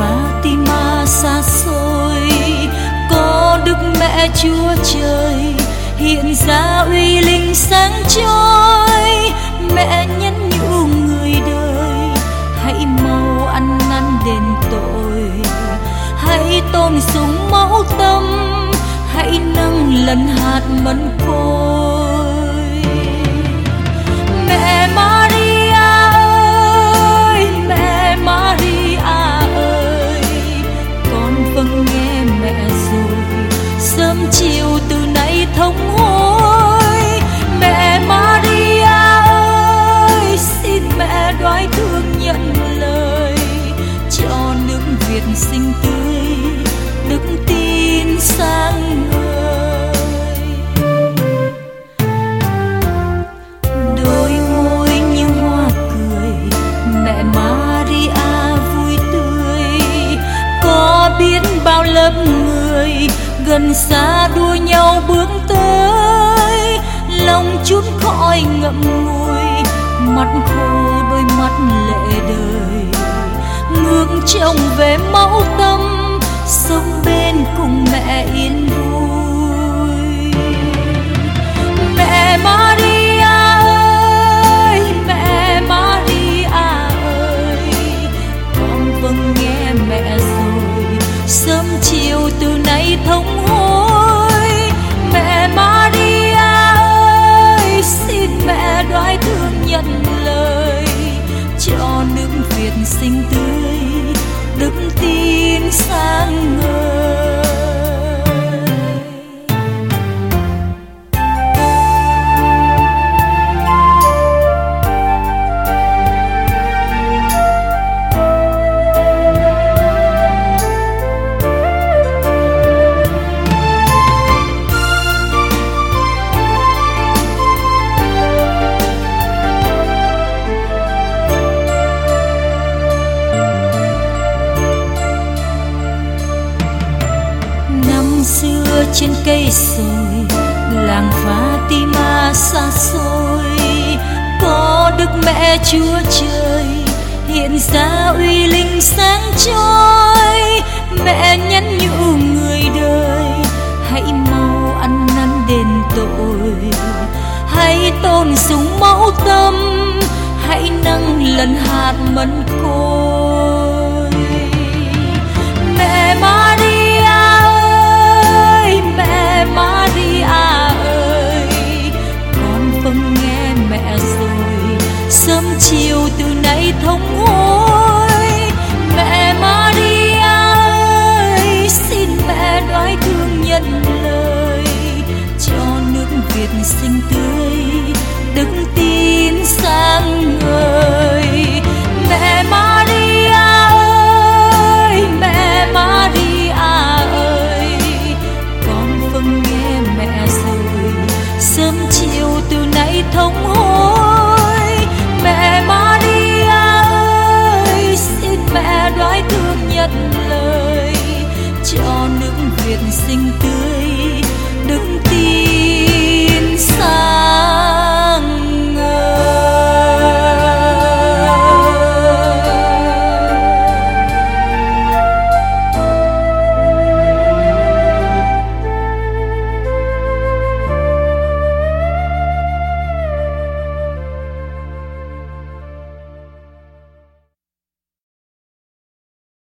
Fatima xa xôi. Có Đức Mẹ Chúa Trời, hiện ra uy linh sáng chói. Mẹ nhẫn nhủ người đời, hãy mau ăn năn đền tội. Hãy tôn sùng mẫu tâm, hãy nâng lần hạt mẫn côi. Xinh tươi, đức tin sáng ngời. Đôi môi như hoa cười, mẹ Maria vui tươi. Có biết bao lớp người gần xa đua nhau bước tới. Lòng chút khói ngậm ngùi mắt khô đôi mắt lệ đời ngước trông về mẫu tâm sống bên cùng mẹ yên vui. Xưa trên cây sồi, làng Fatima xa xôi. Có đức mẹ Chúa Trời hiện ra uy linh sáng chói. Mẹ nhắn nhủ người đời, hãy mau ăn năn đền tội. Hãy tôn sùng mẫu tâm. Hãy nâng lần hạt mẫn côi. Đất lời cho nước Việt sinh tươi